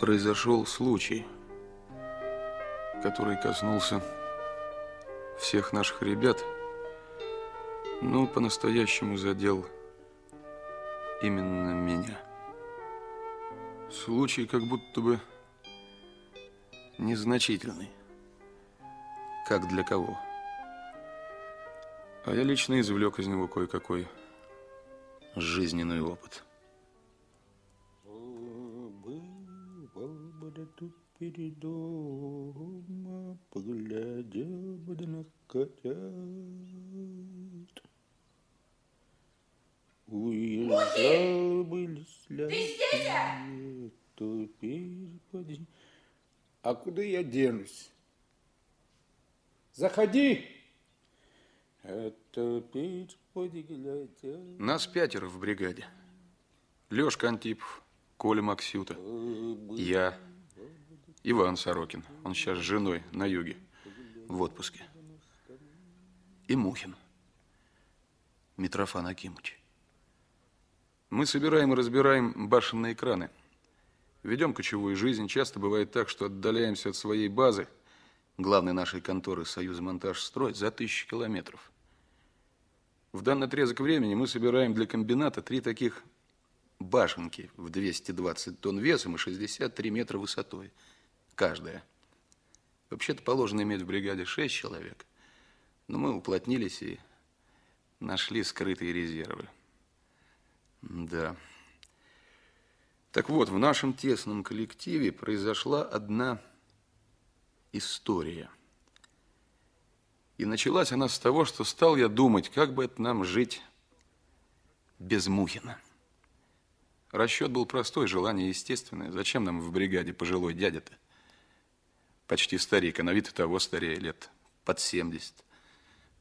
произошел случай, который коснулся всех наших ребят, но по-настоящему задел именно меня. Случай как будто бы незначительный. Как для кого? А я лично извлек из него кое-какой жизненный опыт. Тут перед домом, поглядел бы на котят. Уезжал бы лесляки, то перепади. А куда я денусь? Заходи! Нас пятеро в бригаде. Лёшка Антипов, Коля Максюта, я, Иван Сорокин. Он сейчас с женой на юге, в отпуске. И Мухин. Митрофан Акимыч. Мы собираем и разбираем башенные краны. Ведем кочевую жизнь. Часто бывает так, что отдаляемся от своей базы, главной нашей конторы «Союз Монтаж Строй», за тысячи километров. В данный отрезок времени мы собираем для комбината три таких башенки в 220 тонн весом и 63 метра высотой – каждая. Вообще-то положено иметь в бригаде шесть человек, но мы уплотнились и нашли скрытые резервы. Да. Так вот, в нашем тесном коллективе произошла одна история. И началась она с того, что стал я думать, как бы это нам жить без Мухина. Расчет был простой, желание естественное. Зачем нам в бригаде пожилой дядя-то? Почти старик, а на вид того старее, лет под 70.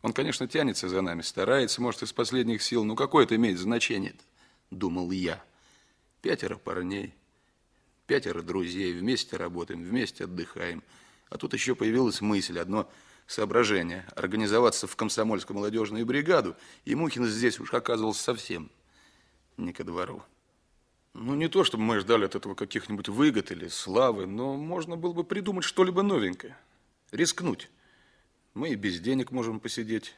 Он, конечно, тянется за нами, старается, может, из последних сил, но какое это имеет значение думал я. Пятеро парней, пятеро друзей, вместе работаем, вместе отдыхаем. А тут еще появилась мысль, одно соображение, организоваться в комсомольскую молодежную бригаду, и Мухин здесь уж оказывался совсем не ко двору. Ну, не то, чтобы мы ждали от этого каких-нибудь выгод или славы, но можно было бы придумать что-либо новенькое. Рискнуть. Мы и без денег можем посидеть.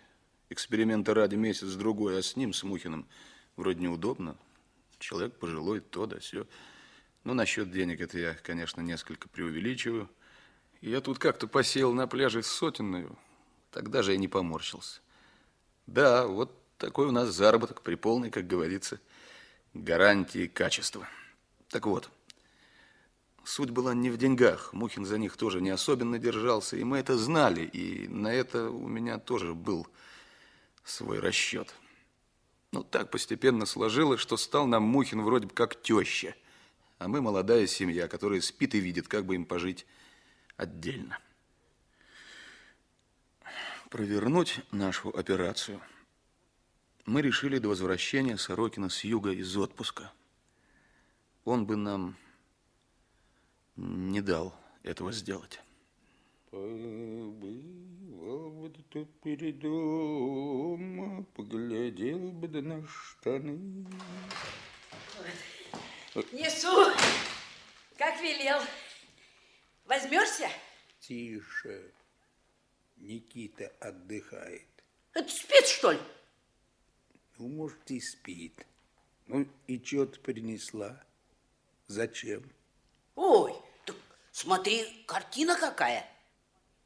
Эксперимента ради месяц-другой, а с ним, с Мухиным, вроде неудобно. Человек пожилой, то да все. Но насчет денег это я, конечно, несколько преувеличиваю. Я тут как-то посеял на пляже сотенную. Тогда же я не поморщился. Да, вот такой у нас заработок при полной, как говорится, гарантии качества. Так вот, суть была не в деньгах. Мухин за них тоже не особенно держался, и мы это знали, и на это у меня тоже был свой расчет. Ну, так постепенно сложилось, что стал нам Мухин вроде бы как теща, а мы молодая семья, которая спит и видит, как бы им пожить отдельно. Провернуть нашу операцию – мы решили до возвращения Сорокина с юга из отпуска. Он бы нам не дал этого сделать. Побывал бы тут перед домом, поглядел бы да на штаны. Несу, как велел. Возьмешься? Тише. Никита отдыхает. Это спец, что ли? Ну, может, и спит. Ну, и что ты принесла? Зачем? Ой, так смотри, картина какая.